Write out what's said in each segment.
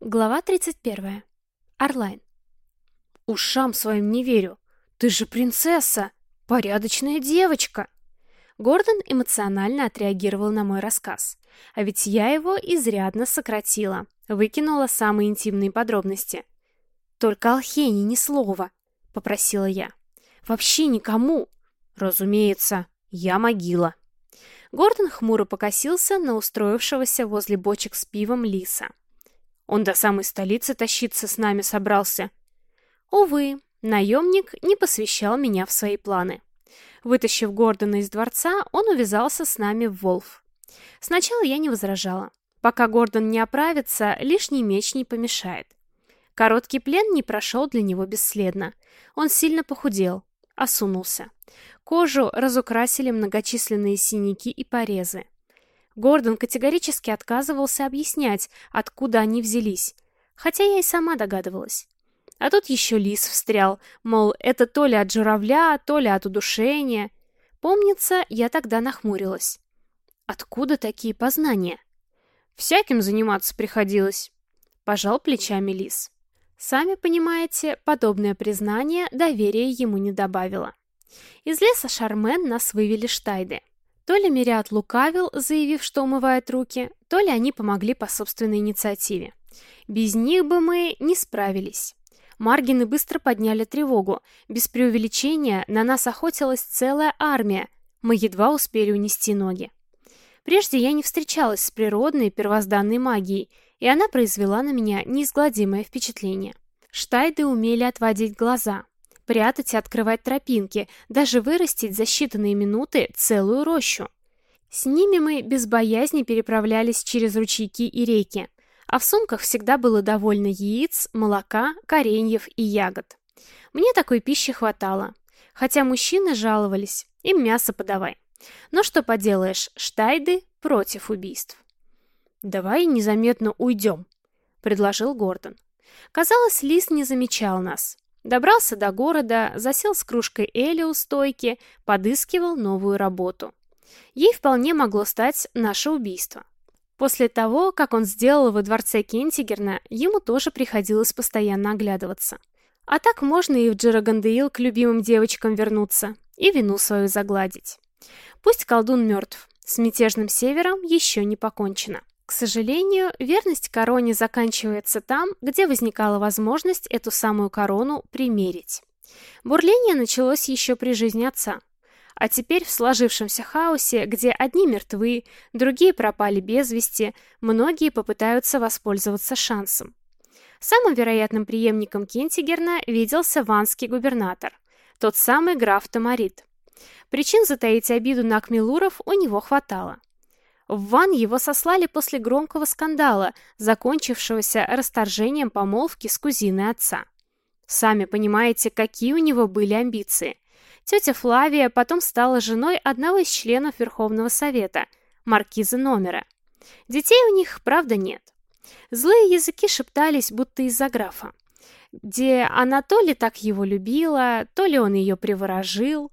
Глава 31. Орлайн. «Ушам своим не верю. Ты же принцесса! Порядочная девочка!» Гордон эмоционально отреагировал на мой рассказ. А ведь я его изрядно сократила, выкинула самые интимные подробности. «Только Алхене ни слова», — попросила я. «Вообще никому!» «Разумеется, я могила». Гордон хмуро покосился на устроившегося возле бочек с пивом лиса. Он до самой столицы тащиться с нами собрался. Увы, наемник не посвящал меня в свои планы. Вытащив Гордона из дворца, он увязался с нами в Волф. Сначала я не возражала. Пока Гордон не оправится, лишний меч не помешает. Короткий плен не прошел для него бесследно. Он сильно похудел, осунулся. Кожу разукрасили многочисленные синяки и порезы. Гордон категорически отказывался объяснять, откуда они взялись, хотя я и сама догадывалась. А тут еще лис встрял, мол, это то ли от журавля, то ли от удушения. Помнится, я тогда нахмурилась. Откуда такие познания? Всяким заниматься приходилось. Пожал плечами лис. Сами понимаете, подобное признание доверия ему не добавило. Из леса Шармен нас вывели штайды. То ли Мириад лукавил, заявив, что умывает руки, то ли они помогли по собственной инициативе. Без них бы мы не справились. Маргины быстро подняли тревогу. Без преувеличения на нас охотилась целая армия. Мы едва успели унести ноги. Прежде я не встречалась с природной первозданной магией, и она произвела на меня неизгладимое впечатление. Штайды умели отводить глаза, прятать и открывать тропинки, даже вырастить за считанные минуты целую рощу. С ними мы без боязни переправлялись через ручейки и реки, а в сумках всегда было довольно яиц, молока, кореньев и ягод. Мне такой пищи хватало, хотя мужчины жаловались, им мясо подавай. Но что поделаешь, штайды против убийств. «Давай незаметно уйдем», — предложил Гордон. Казалось, Лис не замечал нас. Добрался до города, засел с кружкой Эли у стойки, подыскивал новую работу. Ей вполне могло стать наше убийство. После того, как он сделал во дворце Кентигерна, ему тоже приходилось постоянно оглядываться. А так можно и в Джерагандеил к любимым девочкам вернуться и вину свою загладить. Пусть колдун мертв, с мятежным севером еще не покончено. К сожалению, верность короне заканчивается там, где возникала возможность эту самую корону примерить. Бурление началось еще при жизни отца. А теперь в сложившемся хаосе, где одни мертвы, другие пропали без вести, многие попытаются воспользоваться шансом. Самым вероятным преемником Кентигерна виделся ванский губернатор, тот самый граф Тамарит. Причин затаить обиду на Акмелуров у него хватало. В Ван его сослали после громкого скандала, закончившегося расторжением помолвки с кузиной отца. Сами понимаете, какие у него были амбиции. Тетя Флавия потом стала женой одного из членов Верховного Совета, маркиза Номера. Детей у них, правда, нет. Злые языки шептались, будто из-за графа. Где она то ли так его любила, то ли он ее приворожил.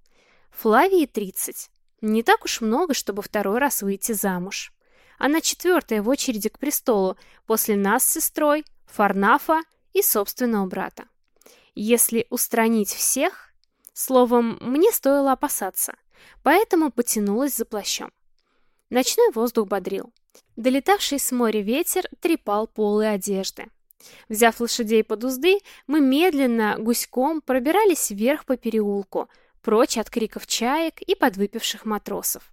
Флавии 30. Не так уж много, чтобы второй раз выйти замуж. Она четвертая в очереди к престолу, после нас с сестрой, Фарнафа и собственного брата. Если устранить всех, словом, мне стоило опасаться, поэтому потянулась за плащом. Ночной воздух бодрил. Долетавший с моря ветер трепал полы одежды. Взяв лошадей под узды, мы медленно, гуськом пробирались вверх по переулку – прочь от криков чаек и подвыпивших матросов.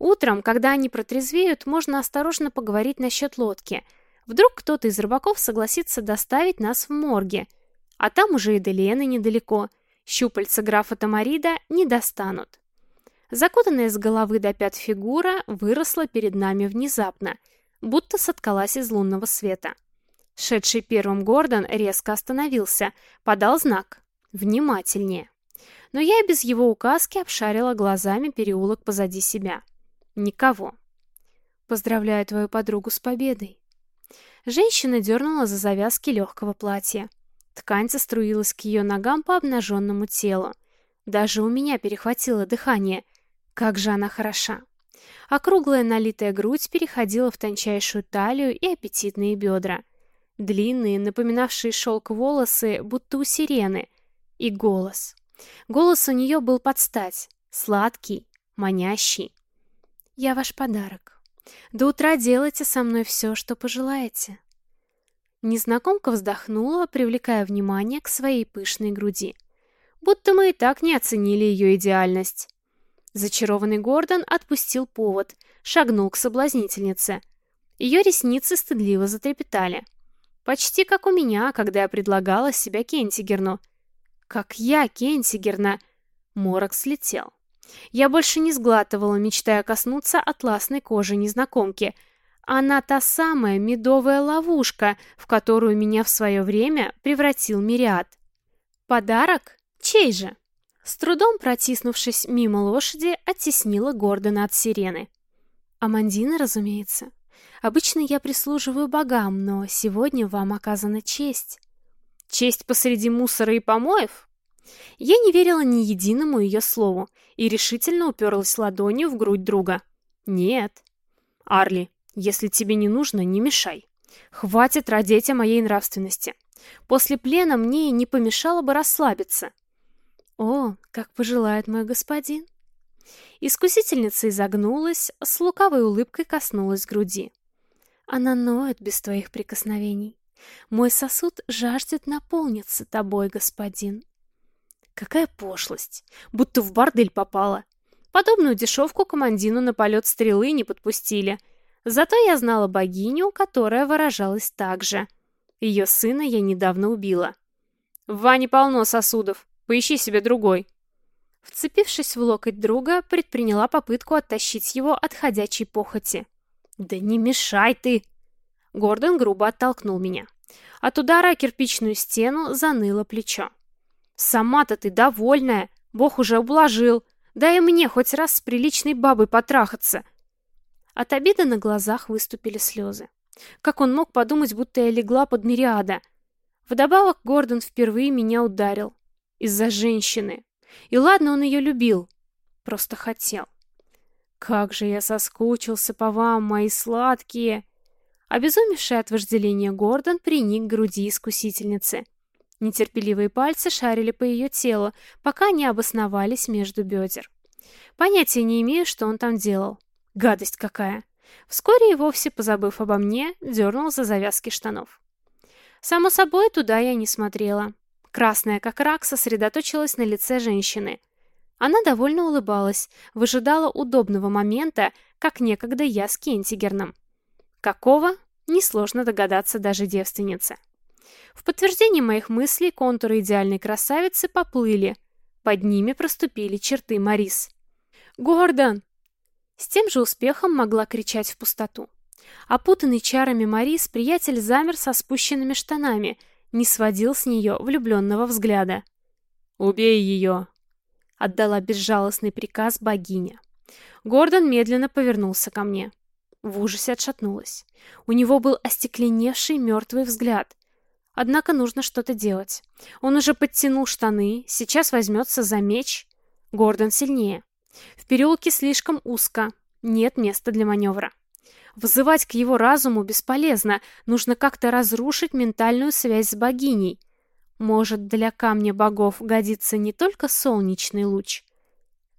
Утром, когда они протрезвеют, можно осторожно поговорить насчет лодки. Вдруг кто-то из рыбаков согласится доставить нас в морге. А там уже и до Лены недалеко. Щупальца графа Тамарида не достанут. Закутанная с головы до пят фигура выросла перед нами внезапно, будто соткалась из лунного света. Шедший первым Гордон резко остановился, подал знак. «Внимательнее» но я и без его указки обшарила глазами переулок позади себя. Никого. «Поздравляю твою подругу с победой!» Женщина дернула за завязки легкого платья. Ткань заструилась к ее ногам по обнаженному телу. Даже у меня перехватило дыхание. Как же она хороша! Округлая налитая грудь переходила в тончайшую талию и аппетитные бедра. Длинные, напоминавшие шелк волосы, будто у сирены. И голос. Голос у нее был под стать. Сладкий, манящий. «Я ваш подарок. До утра делайте со мной все, что пожелаете». Незнакомка вздохнула, привлекая внимание к своей пышной груди. Будто мы и так не оценили ее идеальность. Зачарованный Гордон отпустил повод, шагнул к соблазнительнице. Ее ресницы стыдливо затрепетали. Почти как у меня, когда я предлагала себя Кентигерну. Как я, Кентигерна. Морок слетел. Я больше не сглатывала, мечтая коснуться атласной кожи незнакомки. Она та самая медовая ловушка, в которую меня в свое время превратил Мириад. Подарок? Чей же? С трудом протиснувшись мимо лошади, оттеснила Гордона от сирены. Амандина, разумеется. Обычно я прислуживаю богам, но сегодня вам оказана честь. Честь посреди мусора и помоев? Я не верила ни единому ее слову и решительно уперлась ладонью в грудь друга. Нет. Арли, если тебе не нужно, не мешай. Хватит родить о моей нравственности. После плена мне не помешало бы расслабиться. «О, как пожелает мой господин!» Искусительница изогнулась, с лукавой улыбкой коснулась груди. «Она ноет без твоих прикосновений. Мой сосуд жаждет наполниться тобой, господин». Какая пошлость! Будто в бордель попала. Подобную дешевку командину на полет стрелы не подпустили. Зато я знала богиню, которая выражалась так же. Ее сына я недавно убила. В ванне полно сосудов. Поищи себе другой». Вцепившись в локоть друга, предприняла попытку оттащить его от ходячей похоти. «Да не мешай ты!» Гордон грубо оттолкнул меня. От удара о кирпичную стену заныло плечо. «Сама-то ты довольная! Бог уже ублажил! Дай мне хоть раз с приличной бабой потрахаться!» От обиды на глазах выступили слезы. Как он мог подумать, будто я легла под мириада? Вдобавок Гордон впервые меня ударил. Из-за женщины. И ладно, он ее любил. Просто хотел. Как же я соскучился по вам, мои сладкие. Обезумевший от вожделения Гордон приник к груди искусительницы. Нетерпеливые пальцы шарили по ее телу, пока не обосновались между бедер. Понятия не имею, что он там делал. Гадость какая. Вскоре и вовсе, позабыв обо мне, дернул за завязки штанов. Само собой, туда я не смотрела. Красная, как рак, сосредоточилась на лице женщины. Она довольно улыбалась, выжидала удобного момента, как некогда я с Кентигерном. Какого? Несложно догадаться даже девственнице. В подтверждение моих мыслей контуры идеальной красавицы поплыли. Под ними проступили черты Марис. «Гордон!» С тем же успехом могла кричать в пустоту. Опутанный чарами Марис, приятель замер со спущенными штанами — не сводил с нее влюбленного взгляда. «Убей ее!» — отдала безжалостный приказ богиня. Гордон медленно повернулся ко мне. В ужасе отшатнулась. У него был остекленевший мертвый взгляд. Однако нужно что-то делать. Он уже подтянул штаны, сейчас возьмется за меч. Гордон сильнее. В переулке слишком узко, нет места для маневра. Вызывать к его разуму бесполезно, нужно как-то разрушить ментальную связь с богиней. Может, для камня богов годится не только солнечный луч?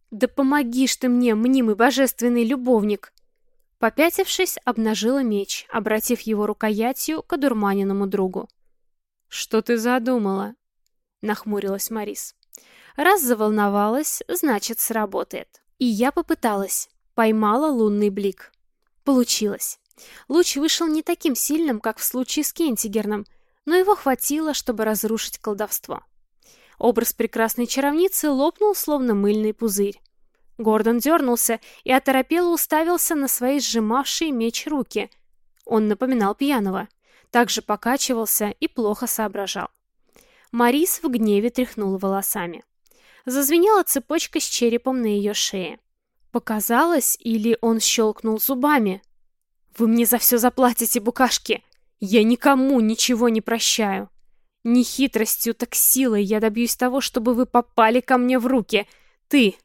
Да помогишь ты мне, мнимый божественный любовник! Попятившись, обнажила меч, обратив его рукоятью к одурманенному другу. «Что ты задумала?» — нахмурилась Марис. «Раз заволновалась, значит, сработает». И я попыталась. Поймала лунный блик. Получилось. Луч вышел не таким сильным, как в случае с Кентигерном, но его хватило, чтобы разрушить колдовство. Образ прекрасной чаровницы лопнул, словно мыльный пузырь. Гордон дернулся и оторопело уставился на свои сжимавшие меч руки. Он напоминал пьяного. Также покачивался и плохо соображал. Марис в гневе тряхнула волосами. Зазвенела цепочка с черепом на ее шее. Показалось, или он щелкнул зубами? «Вы мне за все заплатите, букашки! Я никому ничего не прощаю! Не хитростью, так силой я добьюсь того, чтобы вы попали ко мне в руки! Ты!»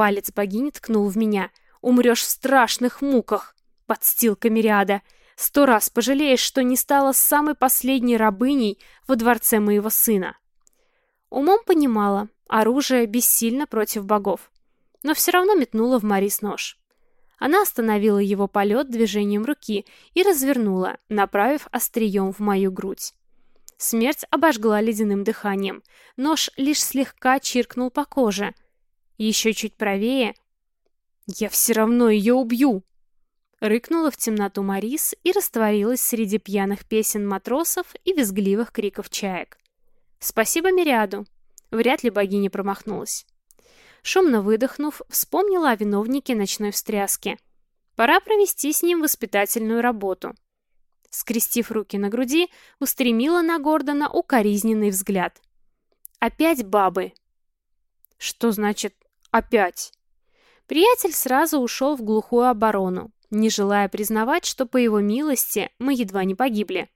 Палец богини ткнул в меня. «Умрешь в страшных муках!» Подстилка Мириада. Сто раз пожалеешь, что не стала самой последней рабыней во дворце моего сына. Умом понимала, оружие бессильно против богов, но все равно метнула в Марис нож. Она остановила его полет движением руки и развернула, направив острием в мою грудь. Смерть обожгла ледяным дыханием. Нож лишь слегка чиркнул по коже. Еще чуть правее. «Я все равно ее убью!» Рыкнула в темноту Марис и растворилась среди пьяных песен матросов и визгливых криков чаек. Спасибо Мириаду. Вряд ли богиня промахнулась. Шумно выдохнув, вспомнила о виновнике ночной встряски. Пора провести с ним воспитательную работу. Скрестив руки на груди, устремила на Гордона укоризненный взгляд. «Опять бабы!» «Что значит «опять»?» Приятель сразу ушел в глухую оборону, не желая признавать, что по его милости мы едва не погибли.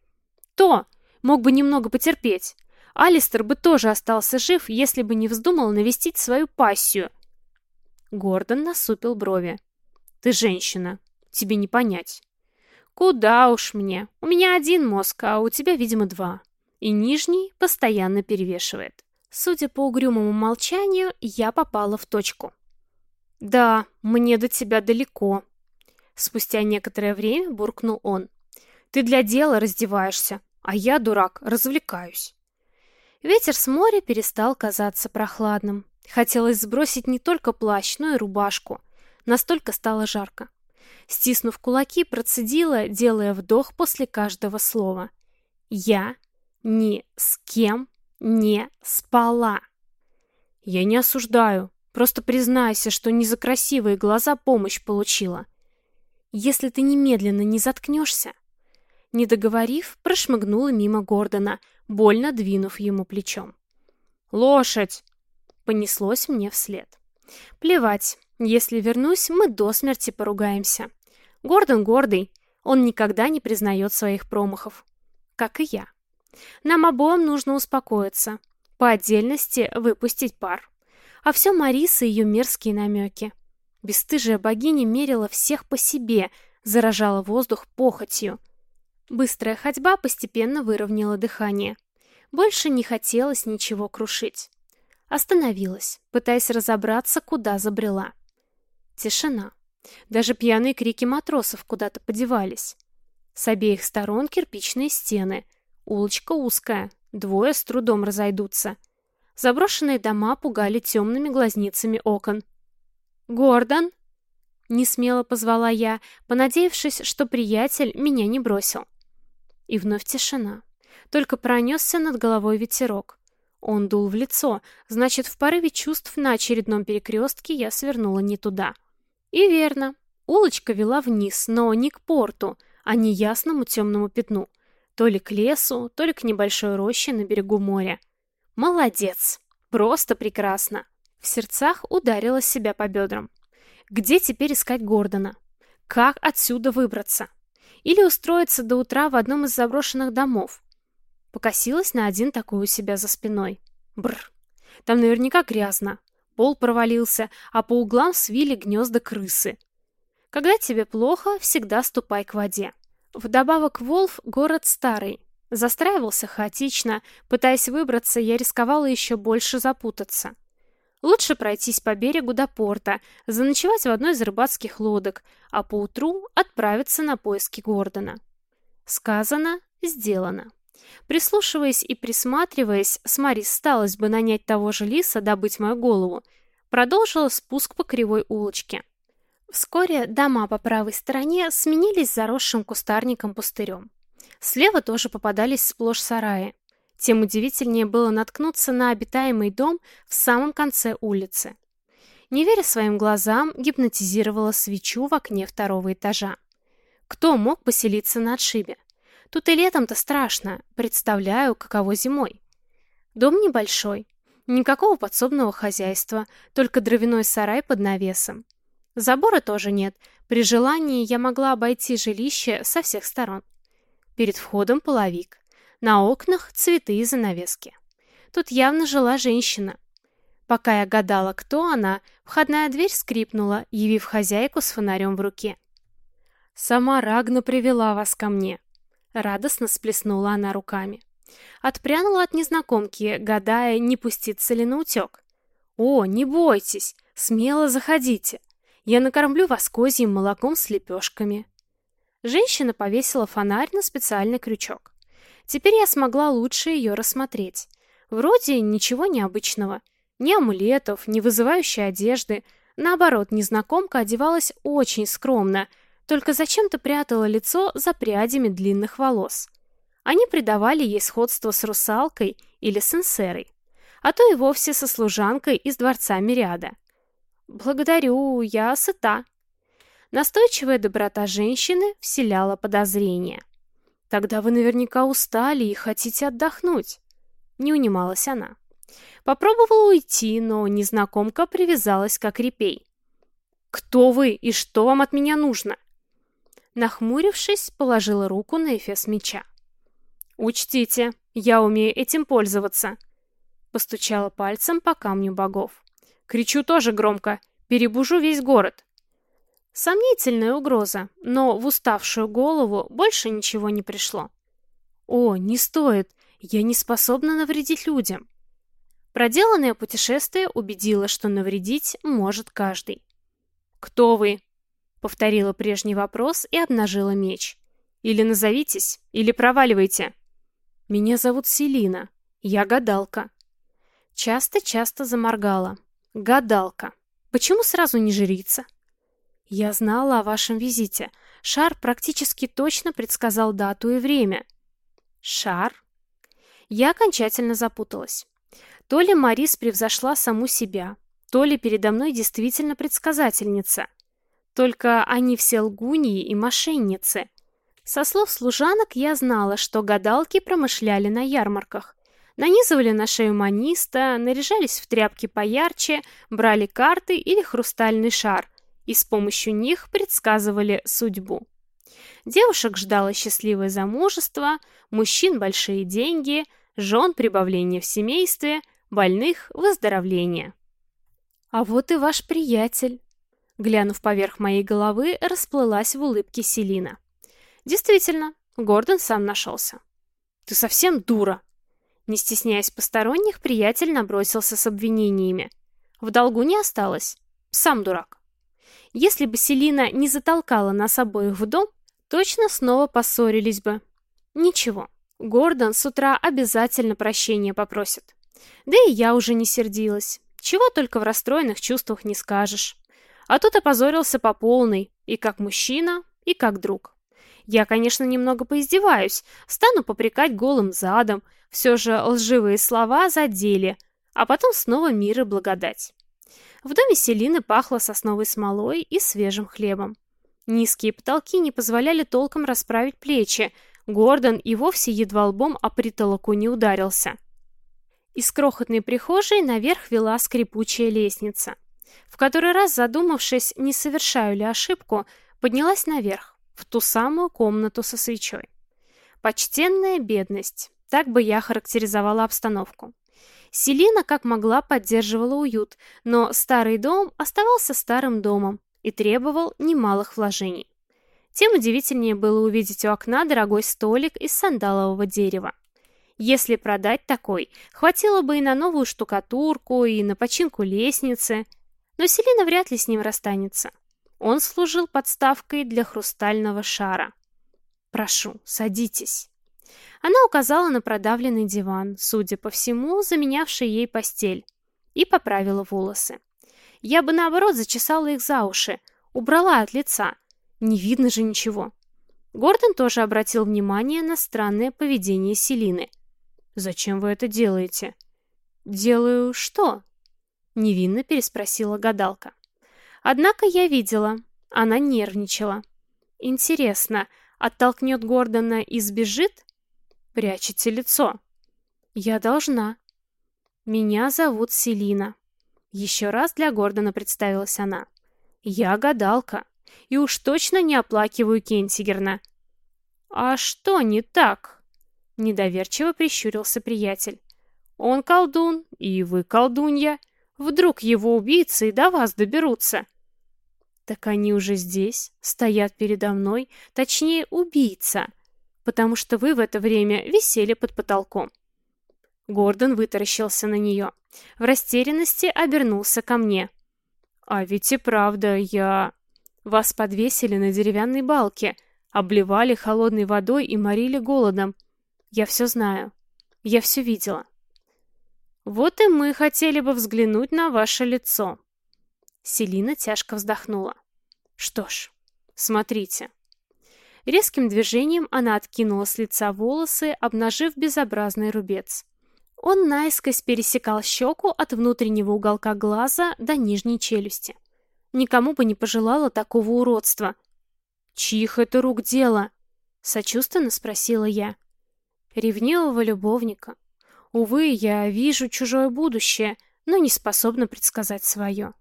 «То! Мог бы немного потерпеть. Алистер бы тоже остался жив, если бы не вздумал навестить свою пассию. Гордон насупил брови. Ты женщина, тебе не понять. Куда уж мне. У меня один мозг, а у тебя, видимо, два. И нижний постоянно перевешивает. Судя по угрюмому молчанию, я попала в точку. Да, мне до тебя далеко. Спустя некоторое время буркнул он. Ты для дела раздеваешься, а я, дурак, развлекаюсь. Ветер с моря перестал казаться прохладным. Хотелось сбросить не только плащ, но и рубашку. Настолько стало жарко. Стиснув кулаки, процедила, делая вдох после каждого слова. «Я ни с кем не спала». «Я не осуждаю. Просто признайся, что не за красивые глаза помощь получила. Если ты немедленно не заткнешься...» Не договорив, прошмыгнула мимо Гордона, больно двинув ему плечом. «Лошадь!» — понеслось мне вслед. «Плевать, если вернусь, мы до смерти поругаемся. Гордон гордый, он никогда не признает своих промахов. Как и я. Нам обоим нужно успокоиться, по отдельности выпустить пар. А все Мариса и ее мерзкие намеки. Бестыжая богиня мерила всех по себе, заражала воздух похотью — Быстрая ходьба постепенно выровняла дыхание. Больше не хотелось ничего крушить. Остановилась, пытаясь разобраться, куда забрела. Тишина. Даже пьяные крики матросов куда-то подевались. С обеих сторон кирпичные стены. Улочка узкая, двое с трудом разойдутся. Заброшенные дома пугали темными глазницами окон. «Гордон!» — несмело позвала я, понадеявшись, что приятель меня не бросил. И вновь тишина. Только пронесся над головой ветерок. Он дул в лицо, значит, в порыве чувств на очередном перекрестке я свернула не туда. И верно. Улочка вела вниз, но не к порту, а не ясному темному пятну. То ли к лесу, то ли к небольшой роще на берегу моря. Молодец! Просто прекрасно! В сердцах ударила себя по бедрам. Где теперь искать Гордона? Как отсюда выбраться? Или устроиться до утра в одном из заброшенных домов. Покосилась на один такой у себя за спиной. Бр. Там наверняка грязно. Пол провалился, а по углам свили гнезда крысы. Когда тебе плохо, всегда ступай к воде. Вдобавок Волф — город старый. Застраивался хаотично. Пытаясь выбраться, я рисковала еще больше запутаться. Лучше пройтись по берегу до порта, заночевать в одной из рыбацких лодок, а поутру отправиться на поиски Гордона. Сказано, сделано. Прислушиваясь и присматриваясь, Смарис сталось бы нанять того же лиса добыть мою голову, продолжила спуск по кривой улочке. Вскоре дома по правой стороне сменились заросшим кустарником-пустырем. Слева тоже попадались сплошь сараи тем удивительнее было наткнуться на обитаемый дом в самом конце улицы. Не веря своим глазам, гипнотизировала свечу в окне второго этажа. Кто мог поселиться на отшибе? Тут и летом-то страшно, представляю, каково зимой. Дом небольшой, никакого подсобного хозяйства, только дровяной сарай под навесом. Забора тоже нет, при желании я могла обойти жилище со всех сторон. Перед входом половик. На окнах цветы и занавески. Тут явно жила женщина. Пока я гадала, кто она, входная дверь скрипнула, явив хозяйку с фонарем в руке. Сама Рагна привела вас ко мне. Радостно сплеснула она руками. Отпрянула от незнакомки, гадая, не пуститься ли на утек. «О, не бойтесь, смело заходите. Я накормлю вас козьим молоком с лепешками». Женщина повесила фонарь на специальный крючок. Теперь я смогла лучше ее рассмотреть. Вроде ничего необычного. Ни амулетов, ни вызывающей одежды. Наоборот, незнакомка одевалась очень скромно, только зачем-то прятала лицо за прядями длинных волос. Они придавали ей сходство с русалкой или сенсерой, а то и вовсе со служанкой из дворца Мириада. «Благодарю, я сыта». Настойчивая доброта женщины вселяла подозрения. «Тогда вы наверняка устали и хотите отдохнуть», — не унималась она. Попробовала уйти, но незнакомка привязалась как репей. «Кто вы и что вам от меня нужно?» Нахмурившись, положила руку на эфес меча. «Учтите, я умею этим пользоваться!» Постучала пальцем по камню богов. «Кричу тоже громко, перебужу весь город!» Сомнительная угроза, но в уставшую голову больше ничего не пришло. «О, не стоит, я не способна навредить людям!» Проделанное путешествие убедило, что навредить может каждый. «Кто вы?» — повторила прежний вопрос и обнажила меч. «Или назовитесь, или проваливайте!» Меня зовут Селина. Я гадалка. Часто-часто заморгала. Гадалка. Почему сразу не жрица? Я знала о вашем визите. Шар практически точно предсказал дату и время. Шар? Я окончательно запуталась. То ли Марис превзошла саму себя, то ли передо мной действительно предсказательница. Только они все лгуньи и мошенницы. Со слов служанок я знала, что гадалки промышляли на ярмарках. Нанизывали на шею маниста, наряжались в тряпки поярче, брали карты или хрустальный шар и с помощью них предсказывали судьбу. Девушек ждало счастливое замужество, мужчин большие деньги, жен прибавление в семействе, больных выздоровление. А вот и ваш приятель. Глянув поверх моей головы, расплылась в улыбке Селина. Действительно, Гордон сам нашелся. «Ты совсем дура!» Не стесняясь посторонних, приятель набросился с обвинениями. В долгу не осталось. Сам дурак. Если бы Селина не затолкала нас обоих в дом, точно снова поссорились бы. Ничего, Гордон с утра обязательно прощения попросит. Да и я уже не сердилась. Чего только в расстроенных чувствах не скажешь. А тут опозорился по полной, и как мужчина, и как друг. Я, конечно, немного поиздеваюсь, стану попрекать голым задом, все же лживые слова задели, а потом снова мир и благодать. В доме Селины пахло сосновой смолой и свежим хлебом. Низкие потолки не позволяли толком расправить плечи, Гордон и вовсе едва лбом о притолоку не ударился. Из крохотной прихожей наверх вела скрипучая лестница. В который раз задумавшись, не совершаю ли ошибку, поднялась наверх в ту самую комнату со свечой. Почтенная бедность, так бы я характеризовала обстановку. Селина как могла поддерживала уют, но старый дом оставался старым домом и требовал немалых вложений. Тем удивительнее было увидеть у окна дорогой столик из сандалового дерева. Если продать такой, хватило бы и на новую штукатурку, и на починку лестницы, но Селина вряд ли с ним расстанется. Он служил подставкой для хрустального шара. «Прошу, садитесь». Она указала на продавленный диван, судя по всему, заменявший ей постель, и поправила волосы. Я бы, наоборот, зачесала их за уши, убрала от лица. Не видно же ничего. Гордон тоже обратил внимание на странное поведение Селины. «Зачем вы это делаете?» «Делаю что?» Невинно переспросила гадалка. Однако я видела, она нервничала. Интересно, оттолкнет Гордона и сбежит? Прячете лицо. Я должна. Меня зовут Селина. Еще раз для Гордона представилась она. Я гадалка. И уж точно не оплакиваю Кентигерна. А что не так? Недоверчиво прищурился приятель. Он колдун, и вы колдунья. Вдруг его убийцы и до вас доберутся. Так они уже здесь, стоят передо мной, точнее, убийца, потому что вы в это время висели под потолком. Гордон вытаращился на нее. В растерянности обернулся ко мне. «А ведь и правда, я...» «Вас подвесили на деревянной балке, обливали холодной водой и морили голодом. Я все знаю. Я все видела». «Вот и мы хотели бы взглянуть на ваше лицо». Селина тяжко вздохнула. «Что ж, смотрите». Резким движением она откинула с лица волосы, обнажив безобразный рубец. Он наискось пересекал щеку от внутреннего уголка глаза до нижней челюсти. Никому бы не пожелала такого уродства. «Чьих это рук дело?» — сочувственно спросила я. «Ревнивого любовника. Увы, я вижу чужое будущее, но не способна предсказать свое».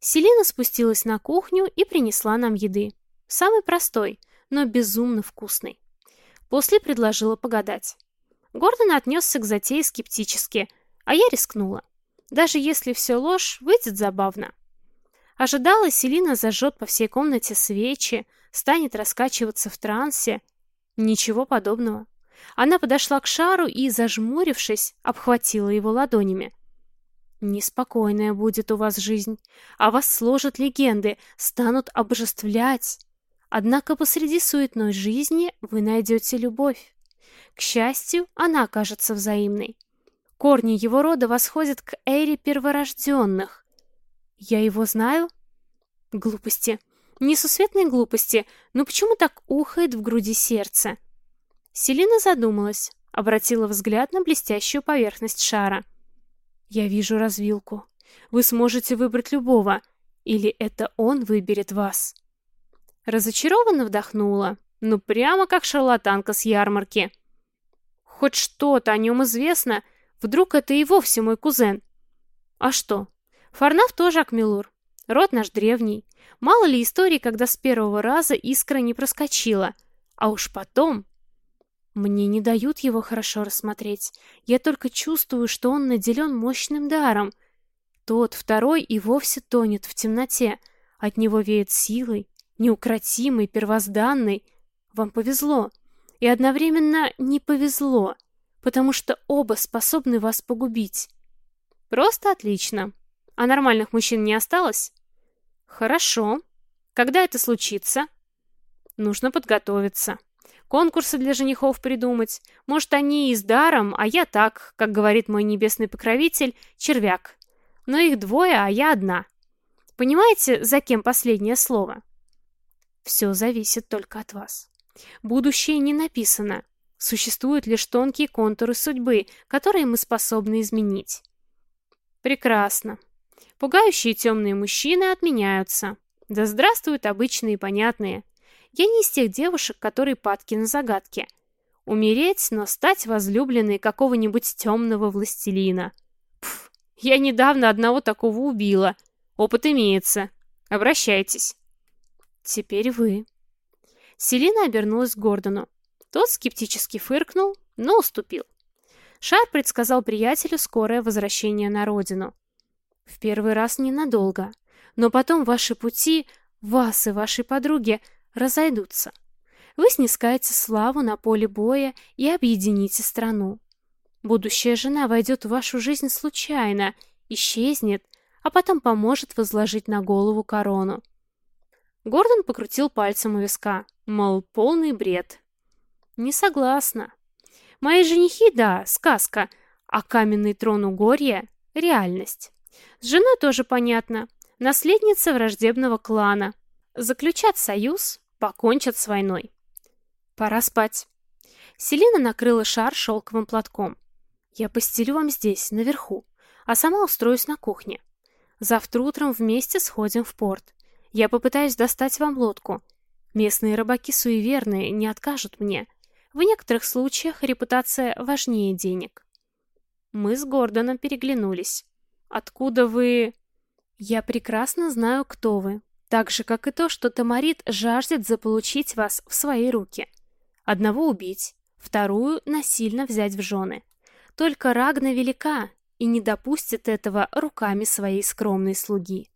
Селина спустилась на кухню и принесла нам еды. Самый простой, но безумно вкусный. После предложила погадать. Гордон отнесся к затее скептически, а я рискнула. Даже если все ложь, выйдет забавно. Ожидала, Селина зажжет по всей комнате свечи, станет раскачиваться в трансе. Ничего подобного. Она подошла к шару и, зажмурившись, обхватила его ладонями. «Неспокойная будет у вас жизнь, а вас сложат легенды, станут обожествлять. Однако посреди суетной жизни вы найдете любовь. К счастью, она окажется взаимной. Корни его рода восходят к эре перворожденных. Я его знаю? Глупости. Несусветные глупости, но почему так ухает в груди сердце? Селина задумалась, обратила взгляд на блестящую поверхность шара. Я вижу развилку. Вы сможете выбрать любого, или это он выберет вас. Разочарованно вдохнула, ну прямо как шарлатанка с ярмарки. Хоть что-то о нем известно, вдруг это и вовсе мой кузен. А что? Фарнаф тоже Акмелур. Род наш древний. Мало ли историй, когда с первого раза искра не проскочила. А уж потом... Мне не дают его хорошо рассмотреть. Я только чувствую, что он наделен мощным даром. Тот, второй, и вовсе тонет в темноте. От него веет силой, неукротимой, первозданной. Вам повезло и одновременно не повезло, потому что оба способны вас погубить. Просто отлично. А нормальных мужчин не осталось? Хорошо. Когда это случится? Нужно подготовиться. Конкурсы для женихов придумать. Может, они и с даром, а я так, как говорит мой небесный покровитель, червяк. Но их двое, а я одна. Понимаете, за кем последнее слово? Все зависит только от вас. Будущее не написано. Существуют лишь тонкие контуры судьбы, которые мы способны изменить. Прекрасно. Пугающие темные мужчины отменяются. Да здравствуют обычные и понятные. Я не из тех девушек, которые падки на загадки. Умереть, но стать возлюбленной какого-нибудь темного властелина. Пф, я недавно одного такого убила. Опыт имеется. Обращайтесь. Теперь вы. Селина обернулась к Гордону. Тот скептически фыркнул, но уступил. Шар предсказал приятелю скорое возвращение на родину. В первый раз ненадолго, но потом ваши пути, вас и вашей подруги, разойдутся. Вы снискаете славу на поле боя и объедините страну. Будущая жена войдет в вашу жизнь случайно, исчезнет, а потом поможет возложить на голову корону. Гордон покрутил пальцем у виска. Мол, полный бред. Не согласна. Мои женихи, да, сказка, а каменный трон Угорья — реальность. С женой тоже понятно. Наследница враждебного клана. Заключат союз, покончат с войной. Пора спать. Селина накрыла шар шелковым платком. Я постелю вам здесь, наверху, а сама устроюсь на кухне. Завтра утром вместе сходим в порт. Я попытаюсь достать вам лодку — Местные рыбаки суеверные, не откажут мне. В некоторых случаях репутация важнее денег. Мы с Гордоном переглянулись. «Откуда вы...» «Я прекрасно знаю, кто вы. Так же, как и то, что Тамарит жаждет заполучить вас в свои руки. Одного убить, вторую насильно взять в жены. Только Рагна велика и не допустит этого руками своей скромной слуги.